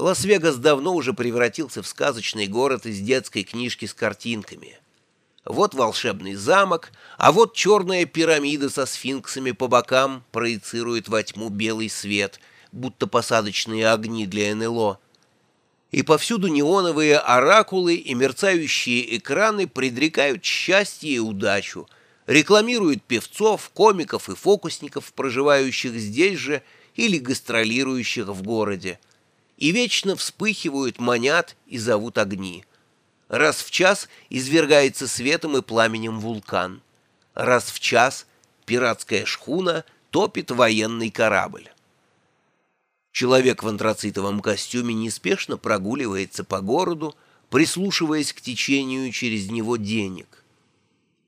Лас-Вегас давно уже превратился в сказочный город из детской книжки с картинками. Вот волшебный замок, а вот черная пирамида со сфинксами по бокам проецирует во тьму белый свет, будто посадочные огни для НЛО. И повсюду неоновые оракулы и мерцающие экраны предрекают счастье и удачу, рекламируют певцов, комиков и фокусников, проживающих здесь же или гастролирующих в городе и вечно вспыхивают, манят и зовут огни. Раз в час извергается светом и пламенем вулкан. Раз в час пиратская шхуна топит военный корабль. Человек в антрацитовом костюме неспешно прогуливается по городу, прислушиваясь к течению через него денег.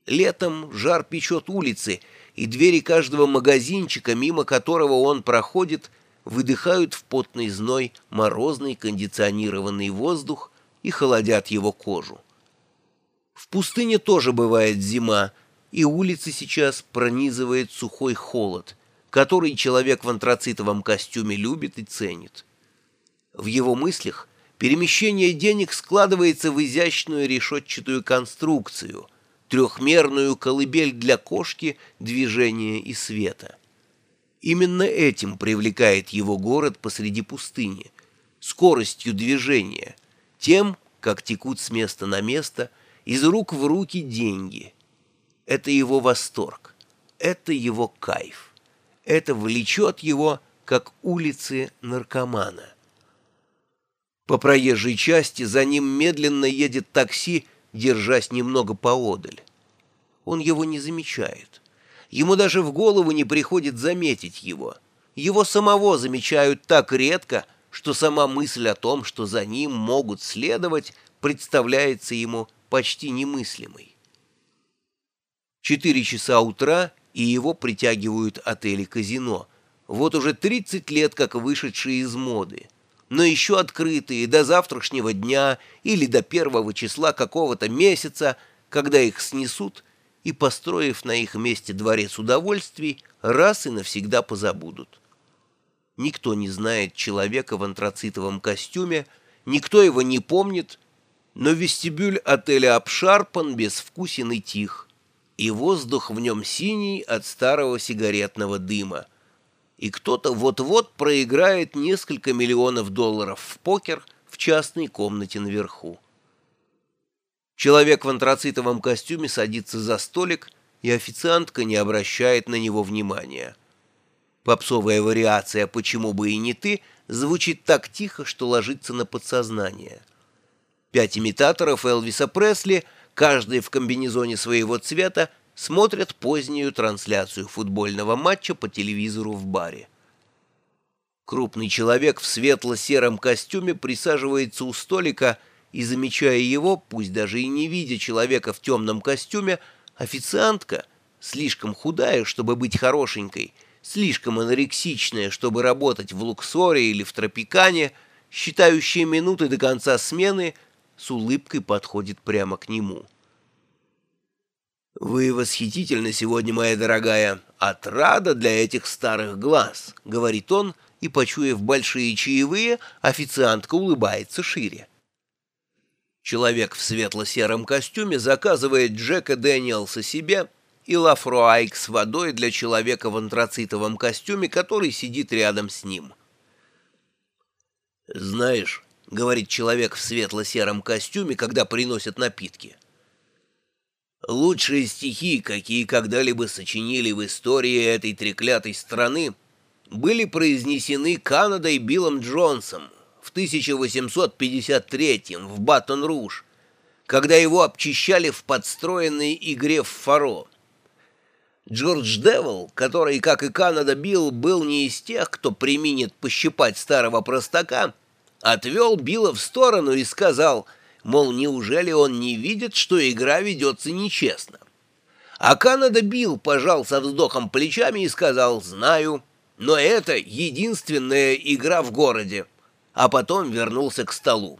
Летом жар печет улицы, и двери каждого магазинчика, мимо которого он проходит, — выдыхают в потный зной морозный кондиционированный воздух и холодят его кожу. В пустыне тоже бывает зима, и улицы сейчас пронизывает сухой холод, который человек в антрацитовом костюме любит и ценит. В его мыслях перемещение денег складывается в изящную решетчатую конструкцию, трехмерную колыбель для кошки, движения и света. Именно этим привлекает его город посреди пустыни, скоростью движения, тем, как текут с места на место, из рук в руки деньги. Это его восторг, это его кайф, это влечет его, как улицы наркомана. По проезжей части за ним медленно едет такси, держась немного поодаль. Он его не замечает. Ему даже в голову не приходит заметить его. Его самого замечают так редко, что сама мысль о том, что за ним могут следовать, представляется ему почти немыслимой. Четыре часа утра, и его притягивают отели-казино. Вот уже 30 лет как вышедшие из моды. Но еще открытые до завтрашнего дня или до первого числа какого-то месяца, когда их снесут – и, построив на их месте дворец удовольствий, раз и навсегда позабудут. Никто не знает человека в антрацитовом костюме, никто его не помнит, но вестибюль отеля обшарпан, безвкусен и тих, и воздух в нем синий от старого сигаретного дыма. И кто-то вот-вот проиграет несколько миллионов долларов в покер в частной комнате наверху. Человек в антрацитовом костюме садится за столик, и официантка не обращает на него внимания. Попсовая вариация «почему бы и не ты» звучит так тихо, что ложится на подсознание. Пять имитаторов Элвиса Пресли, каждый в комбинезоне своего цвета, смотрят позднюю трансляцию футбольного матча по телевизору в баре. Крупный человек в светло-сером костюме присаживается у столика и, замечая его, пусть даже и не видя человека в темном костюме, официантка, слишком худая, чтобы быть хорошенькой, слишком анорексичная, чтобы работать в Луксоре или в Тропикане, считающая минуты до конца смены, с улыбкой подходит прямо к нему. «Вы восхитительны сегодня, моя дорогая, отрада для этих старых глаз», — говорит он, и, почуяв большие чаевые, официантка улыбается шире. Человек в светло-сером костюме заказывает Джека Дэниелса себе и Лафруайк с водой для человека в антрацитовом костюме, который сидит рядом с ним. «Знаешь», — говорит человек в светло-сером костюме, когда приносят напитки, «лучшие стихи, какие когда-либо сочинили в истории этой треклятой страны, были произнесены Канадой Биллом Джонсом, в 1853 в Батон-Руж, когда его обчищали в подстроенной игре в фаро. Джордж Девил, который, как и Канада Билл, был не из тех, кто применит пощипать старого простака, отвел Билла в сторону и сказал, мол, неужели он не видит, что игра ведется нечестно. А Канада Билл пожал со вздохом плечами и сказал, знаю, но это единственная игра в городе а потом вернулся к столу.